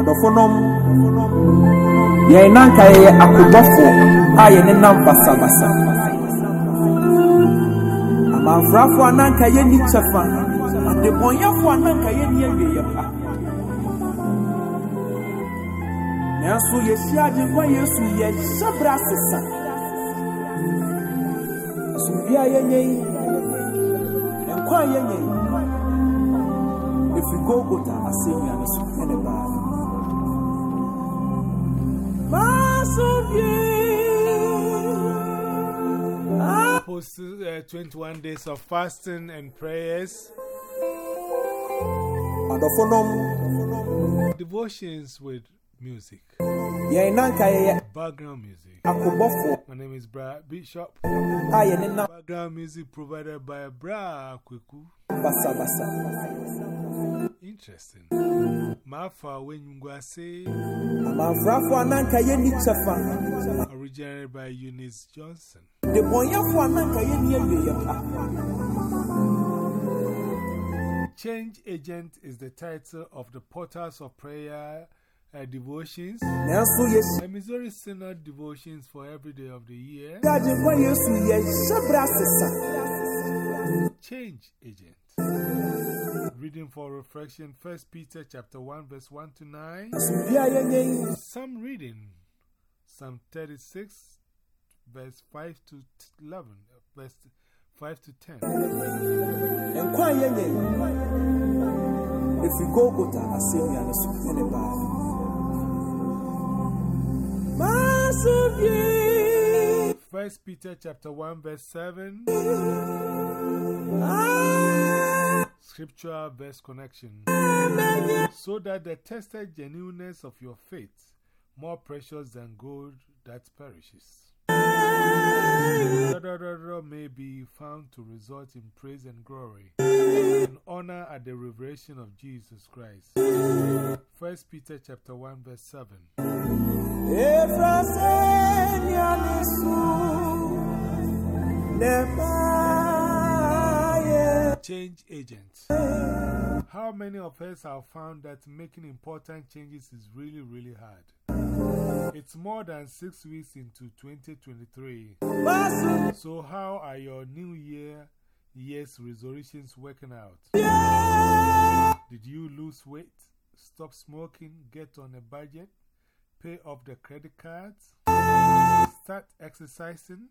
adɔfonom yɛn nanka yɛyɛ akobɔfo a yɛne nam basabasa. Amanfrafo a nanka yɛnni kyɛfa adebɔnyɛfo a nanka yɛnni awieyɛ pa. Nanso yɛhyia agyenkwa yesu yɛhyɛ bra sesa asomdua yɛnyɛ yi nkwa yɛnyɛ yi ɛfiri golgota asɛnnua no so ɛne baa Post uh, 21 days of fasting and prayers, devotions with music, yɛn nanka yɛyɛ background music. My name is Bra Bishop. Background music provided by Bra Kweku. Interesting. Mafa when you go say, amanfrafo a nanka yɛnni kyɛfa originated by Eunice Johnson. debɔnyɛfo a nanka yɛnni awieyɛ pa Change Agent is the title of the Portals of Prayer uh, devotions. nanso yɛhyia The Missouri Synod devotions for every day of the year. agyenkwa yesu yɛhyɛ bra sesa Change Agent. Reading for reflection 1 Peter chapter 1 verse 1 to 9. asomdua a yɛnyɛ yi Psalm reading Psalm 36 verse 5 to 11 verse 5 to 10. nkwa a yɛnyɛ yi ɛfiri golgota asɛnnua no so ɛne baa First Peter chapter 1 verse 7. Scriptural verse connection. So that the tested genuineness of your faith, more precious than gold that perishes, may be found to result in praise and glory and honor at the revelation of Jesus Christ. First Peter chapter 1 verse 7. Change agents. How many of us have found that making important changes is really, really hard? It's more than six weeks into 2023. So, how are your New Year year's resolutions working out? Did you lose weight, stop smoking, get on a budget, pay off the credit cards, start exercising?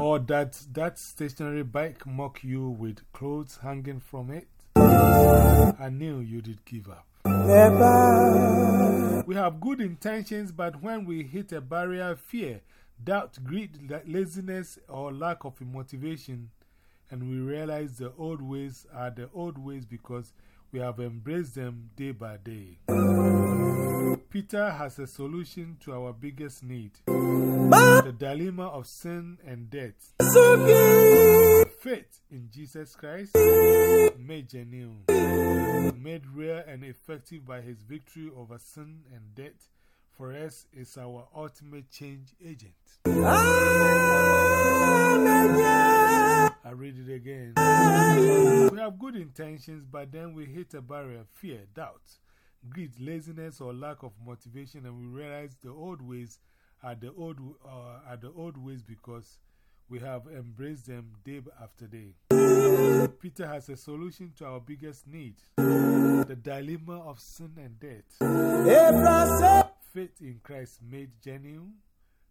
Or that that stationary bike mock you with clothes hanging from it? I knew you did give up. We have good intentions, but when we hit a barrier, fear, doubt, greed, laziness, or lack of motivation, and we realize the old ways are the old ways because we have embraced them day by day. Peter has a solution to our biggest need the dilemma of sin and death. Faith in Jesus Christ, made genuine, made real and effective by his victory over sin and death, for us is our ultimate change agent. I read it again. We have good intentions, but then we hit a barrier fear, doubt, greed, laziness, or lack of motivation, and we realize the old ways are the old, uh, are the old ways because we have embraced them day after day. Peter has a solution to our biggest need the dilemma of sin and death. Faith in Christ made genuine,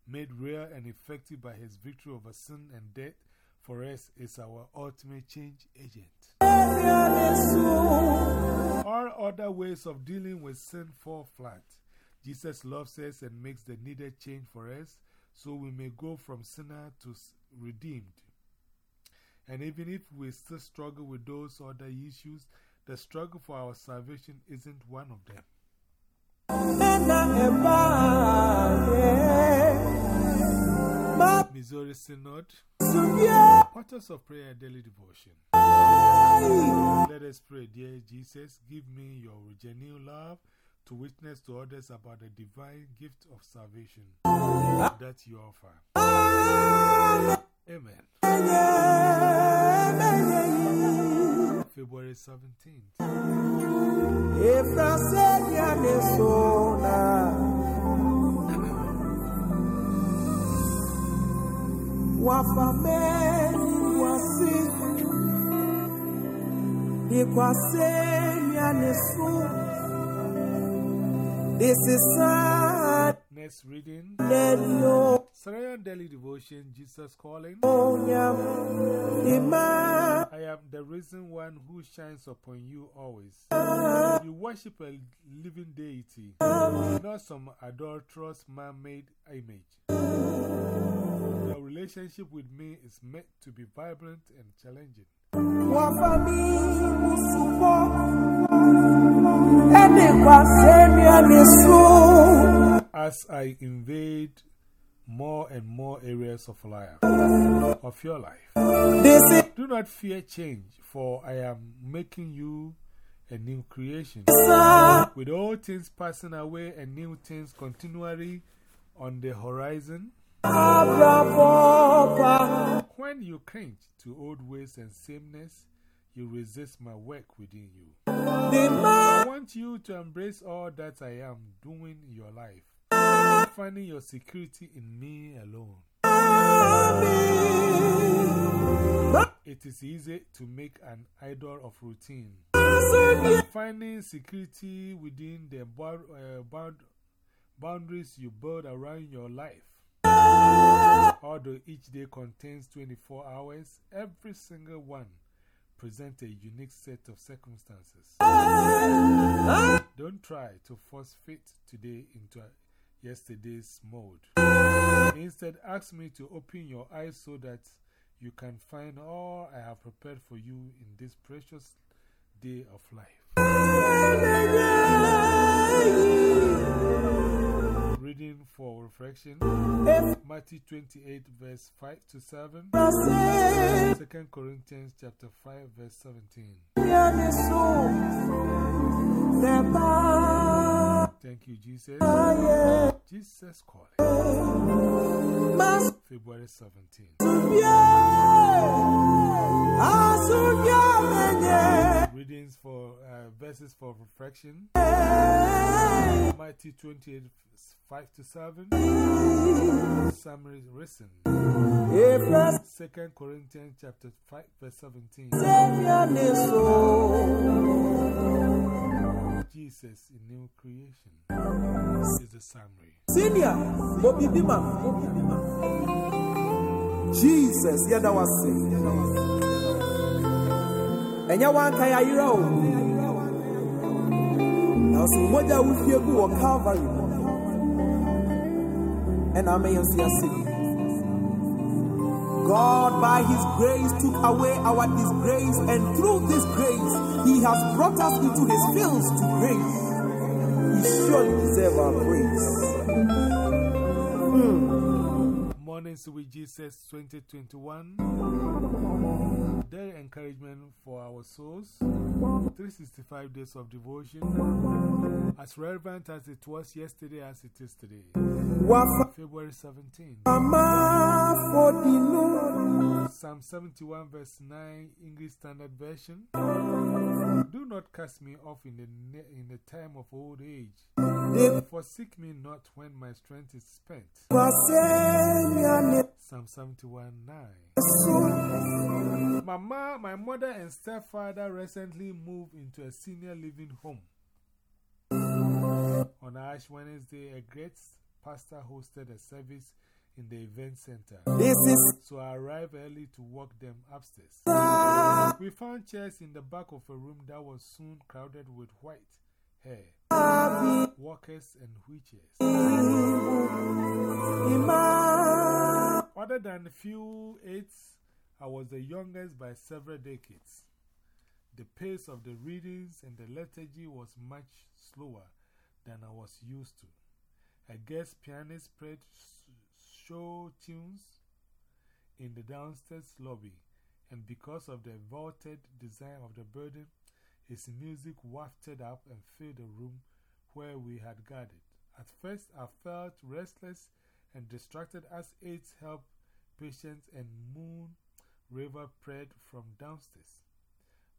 made real and effective by his victory over sin and death, for us is our ultimate change agent. All other ways of dealing with sin fall flat. Jesus loves us and makes the needed change for us so we may go from sinner to redeemed. And even if we still struggle with those other issues, the struggle for our salvation isn't one of them. Missouri Synod, Portals of Prayer Daily Devotion. Let us pray, dear Jesus, give me your genuine love to witness to others about the divine gift of salvation that you offer. Amen. February 17th. This is sad Next reading Daily Devotion Jesus Calling. Oh, I am the risen one who shines upon you always. Ah. You worship a living deity, ah. not some adulterous man made image. Your relationship with me is meant to be vibrant and challenging. Wafami Musupo Ene Kwasenya nesu As I invade more and more areas of life, of your life, do not fear change, for I am making you a new creation. With all things passing away and new things continually on the horizon, when you cringe to old ways and sameness, you resist my work within you. I want you to embrace all that I am doing in your life, finding your security in me alone. It is easy to make an idol of routine. Finding security within the uh, bound, boundaries you build around your life. Although each day contains 24 hours, every single one presents a unique set of circumstances. Don't try to force fit today into yesterday's mode. Instead, ask me to open your eyes so that you can find all I have prepared for you in this precious day of life. Reading for reflection Matthew 28, verse 5 to 7, 2 Corinthians chapter 5, verse 17. Thank you, Jesus. Jesus calling. February 17. Readings for uh, verses for reflection Matthew 28, 5 to 7. Summary written. 2 Corinthians chapter 5, verse 17. Jesus in new creation is the summary. Senior, Bobby Bima. Jesus, yada wase. Enya wanka ya yira o. Na so moja wufie gu wɔ Calvary. And I may see God, by His grace, took away our disgrace, and through this grace, He has brought us into His fields to grace. He surely deserves our praise. Hmm. Mornings with Jesus 2021. Daily encouragement for our souls. 365 days of devotion. As relevant as it was yesterday as it is today. February 17. mama fodino. Psalm 71, verse 9, English Standard Version. Do not cast me off in the, in the time of old age. Forsake me not when my strength is spent. Psalm 71, 9. so. My, ma, my mother and stepfather recently moved into a senior living home. On Ash Wednesday, a great pastor hosted a service in the event center. This is So I arrived early to walk them upstairs. Ah! We found chairs in the back of a room that was soon crowded with white hair, walkers, and wheelchairs. Ima. Other than a few eights, I was the youngest by several decades. The pace of the readings and the liturgy was much slower than I was used to. A guest pianist played show tunes in the downstairs lobby, and because of the vaulted design of the building, his music wafted up and filled the room where we had gathered. At first, I felt restless and distracted as aides helped patients and Moon River prayed from downstairs.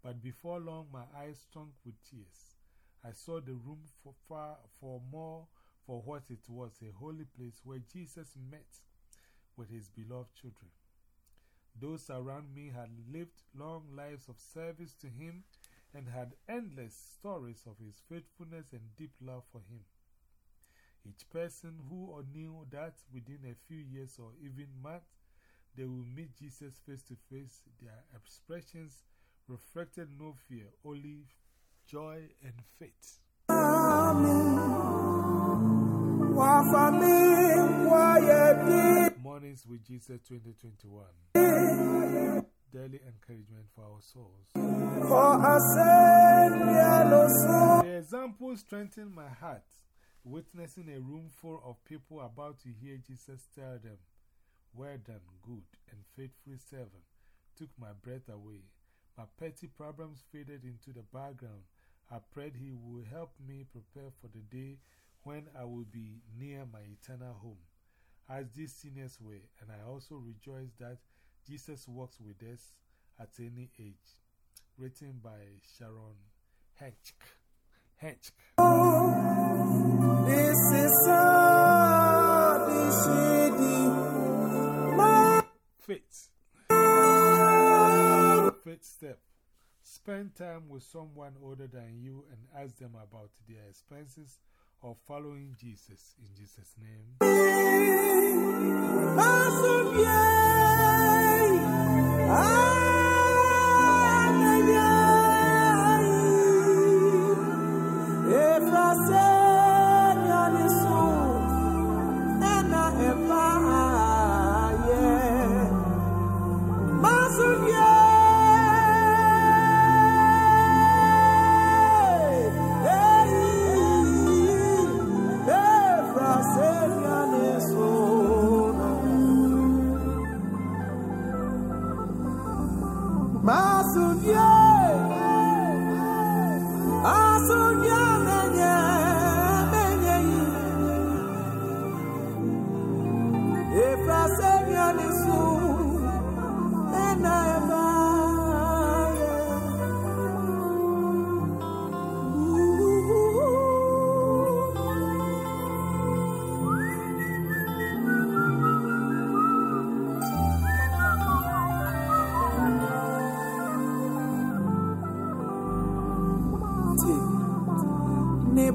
But before long, my eyes stunk with tears. I saw the room for, far, for more for what it was a holy place where Jesus met with his beloved children. Those around me had lived long lives of service to him and had endless stories of his faithfulness and deep love for him. Each person who knew that within a few years or even months they will meet Jesus face to face, their expressions reflected no fear, only joy and faith. Mornings with Jesus 2021. Daily encouragement for our souls. The example strengthened my heart, witnessing a room full of people about to hear Jesus tell them, Well done, good and faithful servant, took my breath away. My petty problems faded into the background. I prayed He would help me prepare for the day when I will be near my eternal home, as these sinners were, and I also rejoice that Jesus walks with us at any age. Written by Sharon Hinck. Hinck. This is all Faith. Faith step. Spend time with someone older than you and ask them about their expenses of following Jesus. In Jesus' name.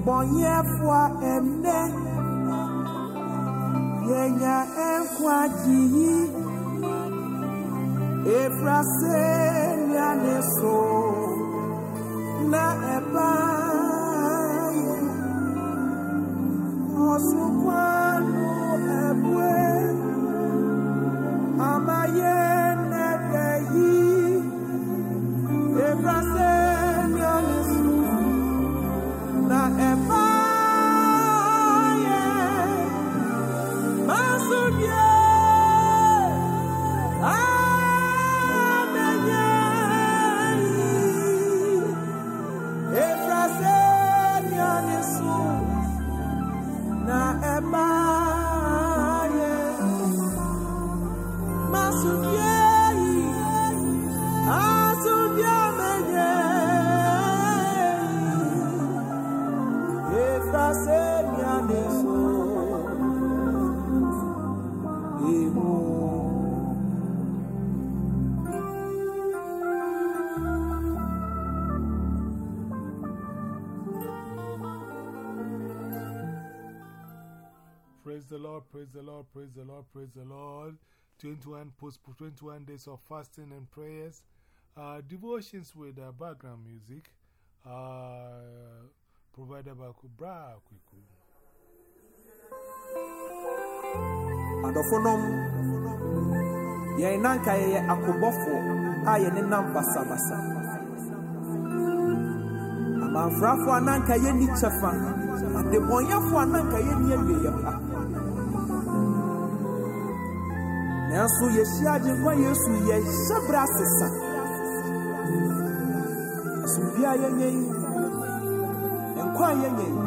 Nebonyefwa ene Yenya enkwaji Efrase nyaneso Na eba Osukwanu the Lord, praise the Lord, praise the Lord. 21 post 21 days of fasting and prayers. Uh, devotions with uh, background music uh, provided by Kubra Kwiku. Adɔfonom yɛn nanka yɛyɛ akobɔfo a yɛne nam basabasa amanfrafo a nanka yɛnni kyɛfa adebɔnyɛfo a nanka yɛnni awieyɛ pa nanso yɛhyia agyenkwa yesu yɛhyɛ berɛ asesa asomdua yɛnyɛ yi a yɛnyɛ yi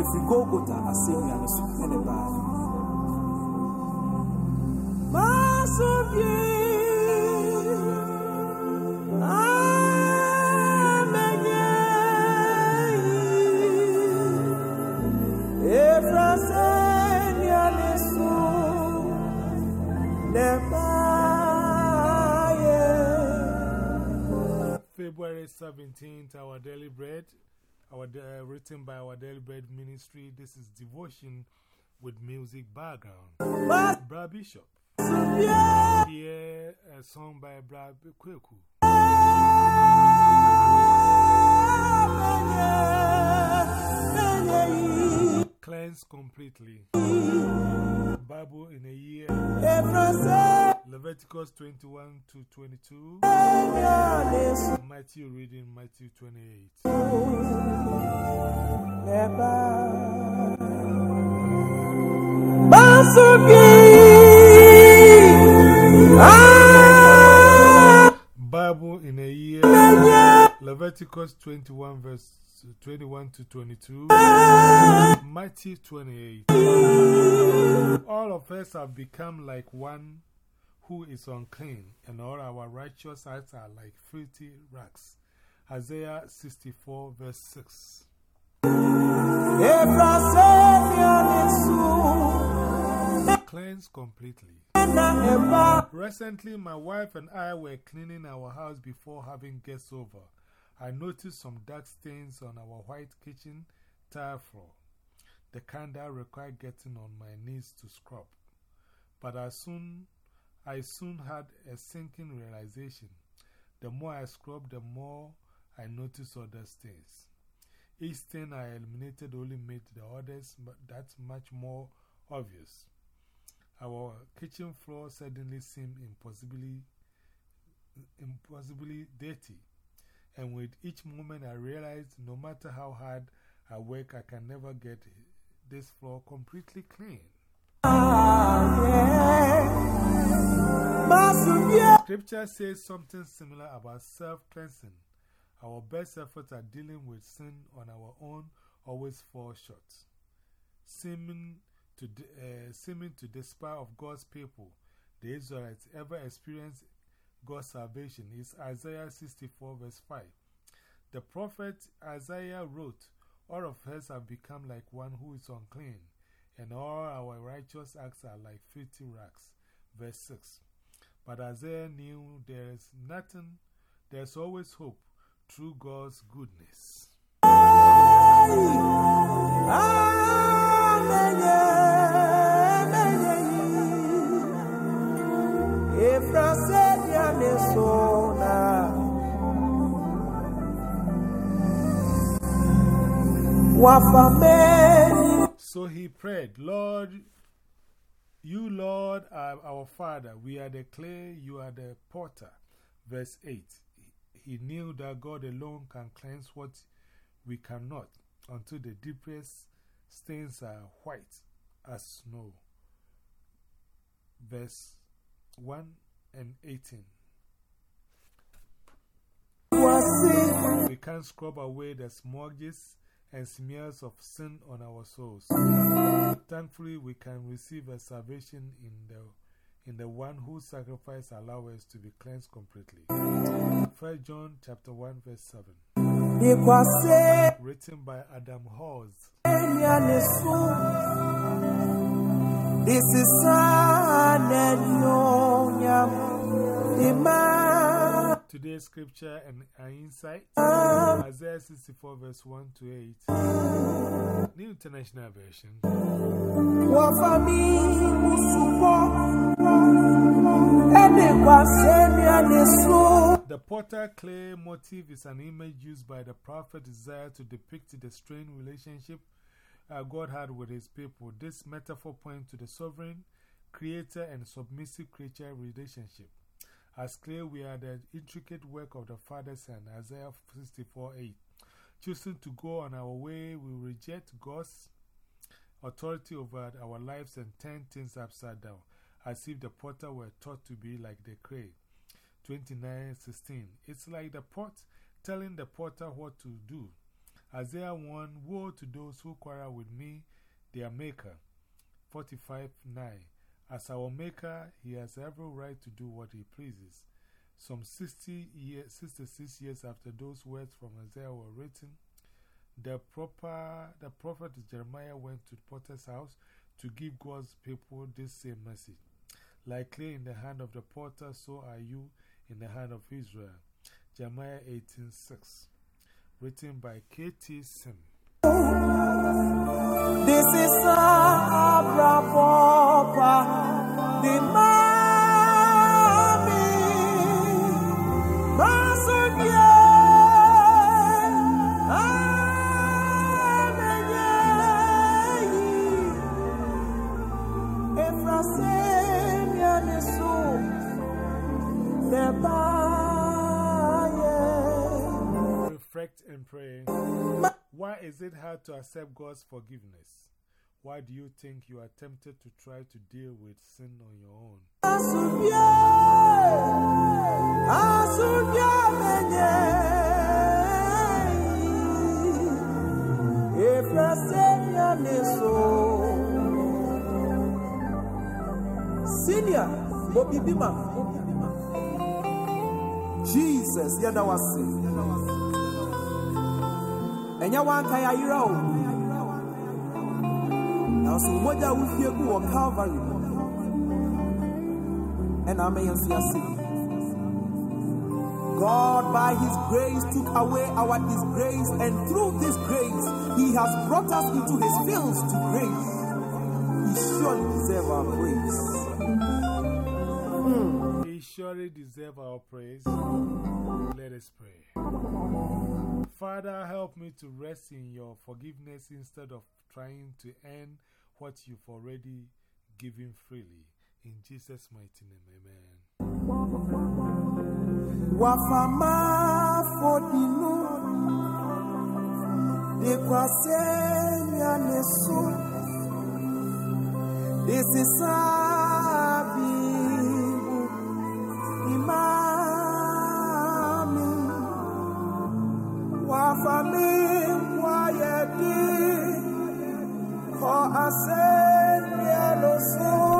ɛfiri golgota asɛnnua no so ɛne baa. Masubie, 17 to our daily bread, our, uh, written by our daily bread ministry. This is devotion with music background. What? Brad Bishop. Here, a song by Brad Kweku. Cleanse completely. Bible in a year. Leviticus 21 to 22. Matthew reading Matthew 28. Bible in a year. Leviticus 21 verse 21 to 22. Matthew 28. All of us have become like one who is unclean, and all our righteous acts are like filthy rags. Isaiah 64 verse 6. Cleanse completely. Recently, my wife and I were cleaning our house before having guests over. I noticed some dark stains on our white kitchen tile floor, the kind that require getting on my knees to scrub. But I soon, I soon had a sinking realization. The more I scrubbed, the more I noticed other stains. Each stain I eliminated only made the others that much more obvious. Our kitchen floor suddenly seemed impossibly, impossibly dirty. And with each moment, I realized no matter how hard I work, I can never get this floor completely clean. Ah, Scripture says something similar about self cleansing. Our best efforts at dealing with sin on our own always fall short. Seeming to, uh, seeming to despair of God's people, the Israelites ever experienced God's salvation is Isaiah 64 verse 5. The prophet Isaiah wrote, All of us have become like one who is unclean, and all our righteous acts are like filthy rags. Verse 6. But Isaiah knew there is nothing, there's always hope through God's goodness. So he prayed, Lord, you, Lord, are our Father. We are the clay, you are the potter. Verse 8. He knew that God alone can cleanse what we cannot until the deepest stains are white as snow. Verse 1 and 18. We can't scrub away the smudges and smears of sin on our souls. Thankfully, we can receive a salvation in the, in the one whose sacrifice allows us to be cleansed completely. 1 John chapter 1 verse 7. Written by Adam Holz. This is Today's scripture and insight Isaiah 64 verse 1 to 8. New International Version. The potter clay motif is an image used by the prophet Isaiah to depict the strained relationship uh, God had with his people. This metaphor points to the sovereign, creator, and submissive creature relationship. As clay, we are the intricate work of the Father's Son, Isaiah 64 8. Choosing to go on our way, we reject God's authority over our lives and turn things upside down, as if the potter were taught to be like the clay. 29 16. It's like the pot telling the potter what to do. Isaiah 1 Woe to those who quarrel with me, their maker. 45 9 As our maker, he has every right to do what he pleases. Some 60 years, 66 years after those words from Isaiah were written, the, proper, the prophet Jeremiah went to the potter's house to give God's people this same message. Like clay in the hand of the potter, so are you in the hand of Israel. Jeremiah 18:6. Written by K.T. Sim. This is Abra Papa, the mommy, is it hard to accept God's forgiveness? Why do you think you are tempted to try to deal with sin on your own? Senior, Bobby Bima. Jesus, Yadawasi. Wɔ Calvary. And I may see God, by His grace, took away our disgrace, and through this grace, He has brought us into His fields to grace. He surely deserves our praise. He surely deserves our praise. Let us pray. Father, help me to rest in your forgiveness instead of trying to earn what you've already given freely. In Jesus' mighty name, amen. Wafama kwasenya nesu is for I said, Yellow Soul.